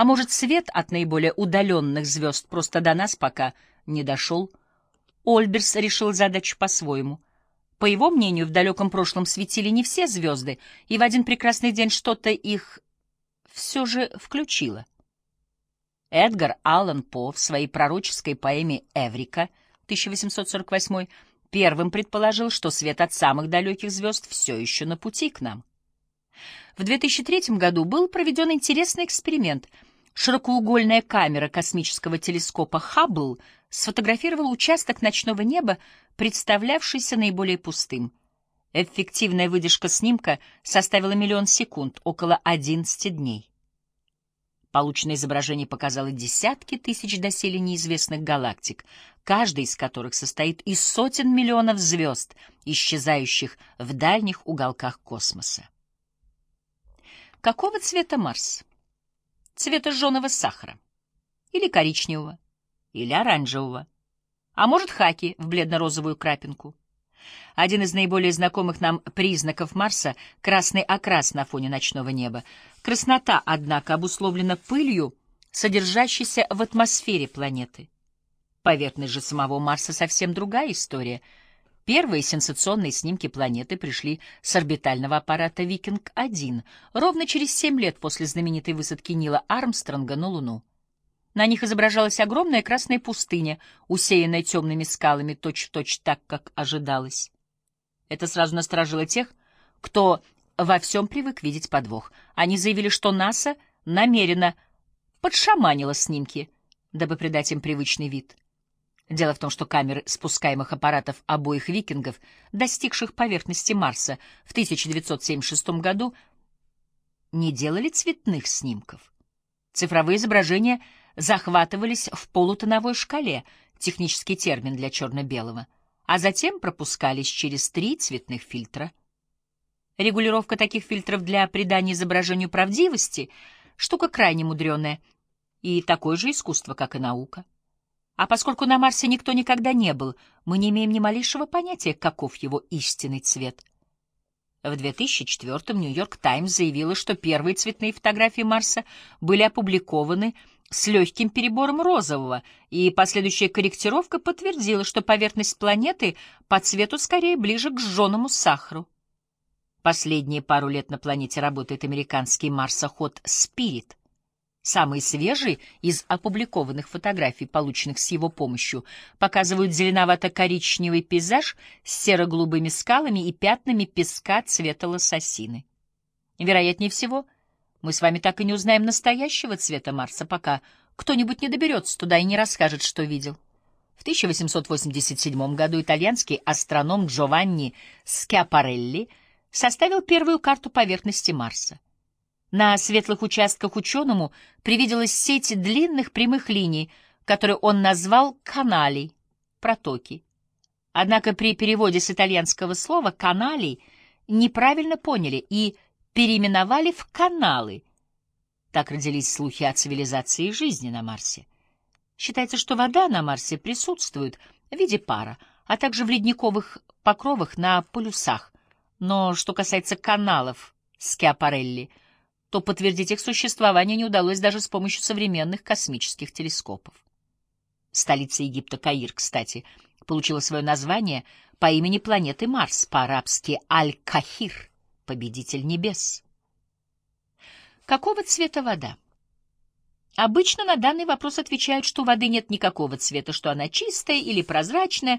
А может, свет от наиболее удаленных звезд просто до нас пока не дошел? Ольберс решил задачу по-своему. По его мнению, в далеком прошлом светили не все звезды, и в один прекрасный день что-то их все же включило. Эдгар Аллан По в своей пророческой поэме «Эврика» 1848 первым предположил, что свет от самых далеких звезд все еще на пути к нам. В 2003 году был проведен интересный эксперимент. Широкоугольная камера космического телескопа Хаббл сфотографировала участок ночного неба, представлявшийся наиболее пустым. Эффективная выдержка снимка составила миллион секунд, около 11 дней. Полученное изображение показало десятки тысяч доселе неизвестных галактик, каждая из которых состоит из сотен миллионов звезд, исчезающих в дальних уголках космоса. Какого цвета Марс? Цвета жженого сахара. Или коричневого. Или оранжевого. А может, хаки в бледно-розовую крапинку. Один из наиболее знакомых нам признаков Марса — красный окрас на фоне ночного неба. Краснота, однако, обусловлена пылью, содержащейся в атмосфере планеты. Поверхность же самого Марса совсем другая история — Первые сенсационные снимки планеты пришли с орбитального аппарата «Викинг-1» ровно через семь лет после знаменитой высадки Нила Армстронга на Луну. На них изображалась огромная красная пустыня, усеянная темными скалами, точь-в-точь -точь так, как ожидалось. Это сразу насторожило тех, кто во всем привык видеть подвох. Они заявили, что НАСА намеренно подшаманила снимки, дабы придать им привычный вид. Дело в том, что камеры спускаемых аппаратов обоих викингов, достигших поверхности Марса в 1976 году, не делали цветных снимков. Цифровые изображения захватывались в полутоновой шкале, технический термин для черно-белого, а затем пропускались через три цветных фильтра. Регулировка таких фильтров для придания изображению правдивости — штука крайне мудреная и такое же искусство, как и наука. А поскольку на Марсе никто никогда не был, мы не имеем ни малейшего понятия, каков его истинный цвет. В 2004-м «Нью-Йорк Таймс» заявила, что первые цветные фотографии Марса были опубликованы с легким перебором розового, и последующая корректировка подтвердила, что поверхность планеты по цвету скорее ближе к жженому сахару. Последние пару лет на планете работает американский марсоход «Спирит», Самые свежие из опубликованных фотографий, полученных с его помощью, показывают зеленовато-коричневый пейзаж с серо-голубыми скалами и пятнами песка цвета лососины. Вероятнее всего, мы с вами так и не узнаем настоящего цвета Марса, пока кто-нибудь не доберется туда и не расскажет, что видел. В 1887 году итальянский астроном Джованни Скиапарелли составил первую карту поверхности Марса. На светлых участках ученому привиделась сеть длинных прямых линий, которые он назвал каналей, протоки. Однако при переводе с итальянского слова «каналей» неправильно поняли и переименовали в каналы. Так родились слухи о цивилизации и жизни на Марсе. Считается, что вода на Марсе присутствует в виде пара, а также в ледниковых покровах на полюсах. Но что касается каналов Скиапарелли — то подтвердить их существование не удалось даже с помощью современных космических телескопов. Столица Египта Каир, кстати, получила свое название по имени планеты Марс, по-арабски Аль-Кахир, победитель небес. Какого цвета вода? Обычно на данный вопрос отвечают, что воды нет никакого цвета, что она чистая или прозрачная,